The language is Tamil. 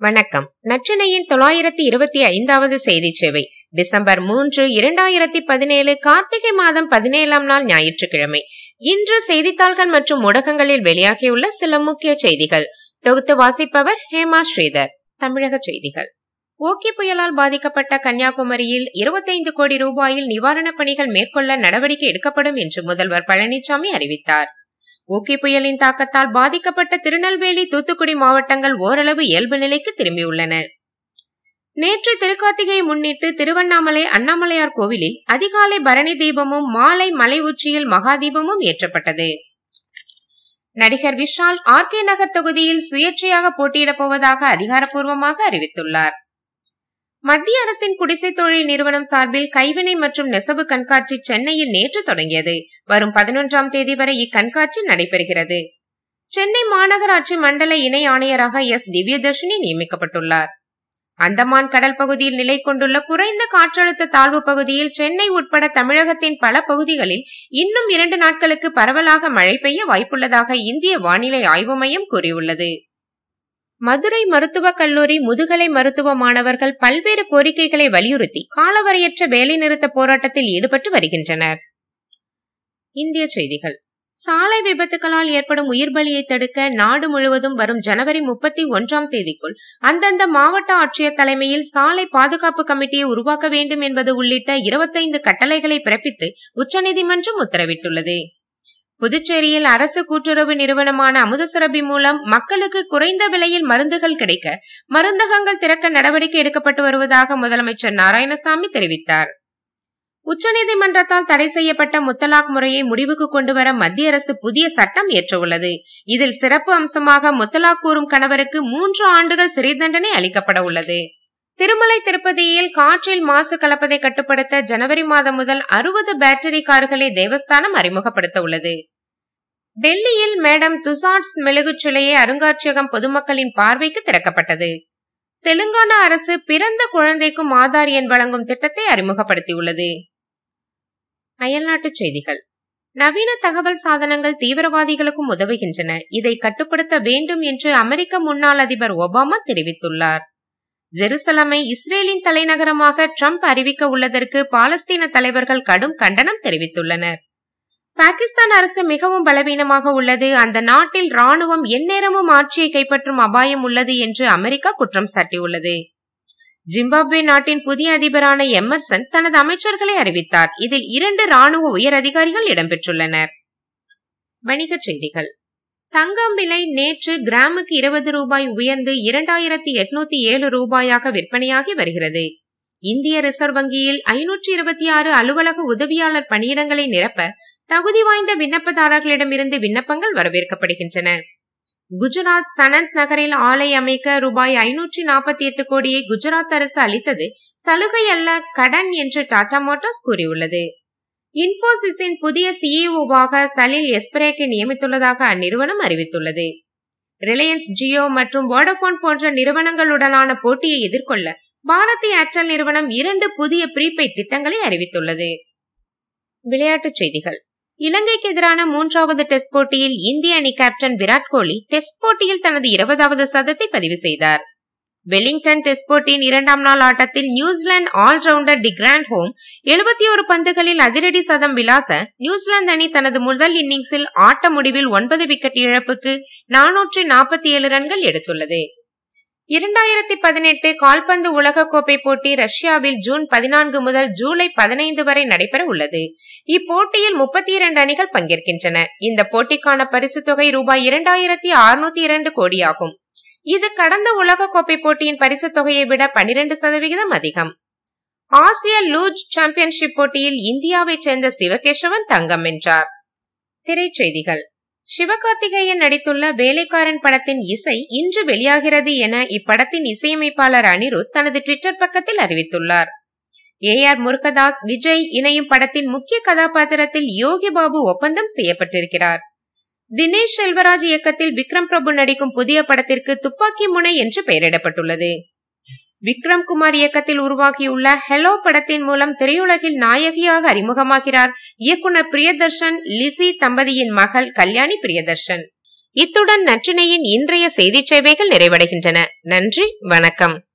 வணக்கம். நற்றினையின் தொள்ளாயிரத்தி இருபத்தி ஐந்தாவது செய்தி சேவை. டிசம்பர் மூன்று இரண்டாயிரத்தி பதினேழு கார்த்திகை மாதம் பதினேழாம் நாள் ஞாயிற்றுக்கிழமை. இன்று செய்தித்தாள்கள் மற்றும் ஊடகங்களில் வெளியாகியுள்ள சில முக்கிய செய்திகள். தொகுத்து வாசிப்பவர் ஹேமா ஸ்ரீதர். தமிழக செய்திகள். ஓகே புயலால் பாதிக்கப்பட்ட கன்னியாகுமரியில் இருபத்தைந்து கோடி ரூபாயில் நிவாரணப் பணிகள் மேற்கொள்ள நடவடிக்கை எடுக்கப்படும் என்று முதல்வர் பழனிசாமி அறிவித்தார். ஓகே புயலின் தாக்கத்தால் பாதிக்கப்பட்ட திருநெல்வேலி தூத்துக்குடி மாவட்டங்கள் ஓரளவு இயல்பு நிலைக்கு திரும்பியுள்ளன. நேற்று திருக்கார்த்திகையை முன்னிட்டு திருவண்ணாமலை அண்ணாமலையார் கோவிலில் அதிகாலை பரணி தீபமும் மாலை மலை உச்சியில் மகா தீபமும் ஏற்றப்பட்டது. நடிகர் விஷால் ஆர் கே நகர் தொகுதியில் சுயேட்சையாக போட்டியிடப் போவதாக அதிகாரப்பூர்வமாக அறிவித்துள்ளார். மத்திய அரசின் குடிசை தொழில் நிறுவனம் சார்பில் கைவினை மற்றும் நெசவு கண்காட்சி சென்னையில் நேற்று தொடங்கியது. வரும் பதினொன்றாம் தேதி வரை இக்கண்காட்சி நடைபெறுகிறது. சென்னை மாநகராட்சி மண்டல இணை ஆணையராக எஸ். திவ்யதர்ஷினி நியமிக்கப்பட்டுள்ளார். அந்தமான் கடல் பகுதியில் நிலை கொண்டுள்ள குறைந்த காற்றழுத்த தாழ்வு பகுதியில் சென்னை உட்பட தமிழகத்தின் பல பகுதிகளில் இன்னும் இரண்டு நாட்களுக்கு பரவலாக மழை பெய்ய வாய்ப்புள்ளதாக இந்திய வானிலை ஆய்வு மையம் கூறியுள்ளது. மதுரை மருத்துவக் கல்லூரி முதுகலை மருத்துவ மாணவர்கள் பல்வேறு கோரிக்கைகளை வலியுறுத்தி காலவரையற்ற வேலைநிறுத்த போராட்டத்தில் ஈடுபட்டு வருகின்றனர். இந்திய செய்திகள். சாலை விபத்துகளால் ஏற்படும் உயிர் பலியை தடுக்க நாடு முழுவதும் வரும் ஜனவரி முப்பத்தி ஒன்றாம் தேதிக்குள் அந்தந்த மாவட்ட ஆட்சியர் தலைமையில் சாலை பாதுகாப்பு கமிட்டியை உருவாக்க வேண்டும் என்பது உள்ளிட்ட இருபத்தைந்து கட்டளைகளை பிறப்பித்து உச்சநீதிமன்றம் உத்தரவிட்டுள்ளது. புதுச்சேரியில் அரசு கூட்டுறவு நிறுவனமான அமுதசுரபி மூலம் மக்களுக்கு குறைந்த விலையில் மருந்துகள் கிடைக்க மருந்தகங்கள் திறக்க நடவடிக்கை எடுக்கப்பட்டு வருவதாக முதலமைச்சர் நாராயணசாமி தெரிவித்தார். உச்சநீதிமன்றத்தால் தடை செய்யப்பட்ட முத்தலாக் முறையை முடிவுக்கு கொண்டுவர மத்திய அரசு புதிய சட்டம் ஏற்றவுள்ளது இதில் சிறப்பு அம்சமாக முத்தலாக் கூறும் கணவருக்கு மூன்று ஆண்டுகள் சிறை தண்டனை அளிக்கப்பட உள்ளது. திருமலை திருப்பதியில் காற்றில் மாசு கலப்பதை கட்டுப்படுத்த ஜனவரி மாதம் முதல் அறுபது பேட்டரி கார்களை தேவஸ்தானம் அறிமுகப்படுத்த உள்ளது டெல்லியில் மேடம் துசாட்ஸ் மெழுகுச் சிலையை அருங்காட்சியகம் பொதுமக்களின் பார்வைக்கு திறக்கப்பட்டது. தெலுங்கானா அரசு பிறந்த குழந்தைக்கும் ஆதார் எண் வழங்கும் திட்டத்தை அறிமுகப்படுத்தியுள்ளது. அயல்நாட்டுச் செய்திகள். நவீன தகவல் சாதனங்கள் தீவிரவாதிகளுக்கும் உதவுகின்றன. இதை கட்டுப்படுத்த வேண்டும் என்று அமெரிக்க முன்னாள் அதிபர் ஒபாமா தெரிவித்துள்ளார். ஜெருசலமை இஸ்ரேலின் தலைநகரமாக ட்ரம்ப் அறிவிக்க உள்ளதற்கு பாலஸ்தீன தலைவர்கள் கடும் கண்டனம் தெரிவித்துள்ளனர். பாகிஸ்தான் அரசு மிகவும் பலவீனமாக உள்ளது. அந்த நாட்டில் ராணுவம் எந்நேரமும் ஆட்சியை கைப்பற்றும் அபாயம் உள்ளது என்று அமெரிக்கா குற்றம் சாட்டியுள்ளது. ஜிம்பாப்வே நாட்டின் புதிய அதிபரான எமர்சன் தனது அமைச்சர்களை அறிவித்தார். இதில் இரண்டு ராணுவ உயர் அதிகாரிகள் இடம்பெற்றுள்ளனர். வணிகச் செய்திகள். தங்கம் விலை நேற்று கிராமுக்கு இருபது ரூபாய் உயர்ந்து இரண்டாயிரத்தி எட்நூத்தி ஏழு ரூபாயாக விற்பனையாகி வருகிறது. இந்திய ரிசர்வ் வங்கியில் ஐநூற்றி இருபத்தி ஆறு அலுவலக உதவியாளர் பணியிடங்களை நிரப்ப தகுதி வாய்ந்த விண்ணப்பதாரர்களிடமிருந்து விண்ணப்பங்கள் வரவேற்கப்படுகின்றன. குஜராத் சனந்த் நகரில் ஆலை அமைக்க ரூபாய் ஐநூற்றி நாற்பத்தி எட்டு கோடியை குஜராத் அரசு அளித்தது சலுகை அல்ல கடன் என்று டாடா மோட்டார்ஸ் கூறியுள்ளது. இன்போசிஸின் புதிய சிஇஓவாக சலில் எஸ்பிரேக்கை நியமித்துள்ளதாக அந்நிறுவனம் அறிவித்துள்ளது. ரிலையன்ஸ் ஜியோ மற்றும் வோடபோன் போன்ற நிறுவனங்களுடனான போட்டியை எதிர்கொள்ள பாரதி ஏர்டெல் நிறுவனம் இரண்டு புதிய ப்ரீபெய்ட் திட்டங்களை அறிவித்துள்ளது. விளையாட்டுச் செய்திகள். இலங்கைக்கு எதிரான மூன்றாவது டெஸ்ட் போட்டியில் இந்திய அணி கேப்டன் விராட் கோலி டெஸ்ட் போட்டியில் தனது இருபதாவது சதத்தை பதிவு செய்தார். வெலிங்டன் டெஸ்ட் போட்டியின் இரண்டாம் நாள் ஆட்டத்தில் New Zealand all rounder de Grandhomme எழுபத்தி ஒரு பந்துகளில் அதிரடி சதம் விளாச நியூசிலாந்து அணி தனது முதல் இன்னிங்ஸில் ஆட்ட முடிவில் ஒன்பது விக்கெட் இழப்புக்கு நானூற்றி நாற்பத்தி ஏழு ரன்கள் எடுத்துள்ளது. இரண்டாயிரத்தி பதினெட்டு கால்பந்து உலகக்கோப்பை போட்டி ரஷ்யாவில் ஜூன் பதினான்கு முதல் ஜூலை பதினைந்து வரை நடைபெற உள்ளது. இப்போட்டியில் முப்பத்தி இரண்டு அணிகள் பங்கேற்கின்றன. இந்த போட்டிக்கான பரிசு தொகை ரூபாய் இரண்டாயிரத்தி அறுநூத்தி இரண்டு கோடியாகும். இது கடந்த உலகக்கோப்பை போட்டியின் பரிசு தொகையை விட பனிரெண்டு சதவிகிதம் அதிகம். ஆசிய லூஜ் சாம்பியன்ஷிப் போட்டியில் இந்தியாவைச் சேர்ந்த சிவகேசவன் தங்கம் வென்றார். திரைச்செய்திகள். சிவகார்த்திகேயன் நடித்துள்ள வேலைக்காரன் படத்தின் இசை இன்று வெளியாகிறது என இப்படத்தின் இசையமைப்பாளர் அனிருத் தனது ட்விட்டர் பக்கத்தில் அறிவித்துள்ளார். ஏ ஆர் முருகதாஸ் விஜய் இணையும் படத்தின் முக்கிய கதாபாத்திரத்தில் யோகி பாபு ஒப்பந்தம் செய்யப்பட்டிருக்கிறார். தினேஷ் செல்வராஜ் இயக்கத்தில் விக்ரம் பிரபு நடிக்கும் புதிய படத்திற்கு துப்பாக்கி முனை என்று பெயரிடப்பட்டுள்ளது. விக்ரம் குமார் இயக்கத்தில் உருவாகியுள்ள ஹெலோ படத்தின் மூலம் திரையுலகில் நாயகியாக அறிமுகமாகிறார் இயக்குனர் பிரியதர்ஷன் லிசி தம்பதியின் மகள் கல்யாணி பிரியதர்ஷன். இத்துடன் நற்றினையின் இன்றைய செய்திச் சேவைகள் நிறைவடைகின்றன. நன்றி வணக்கம்.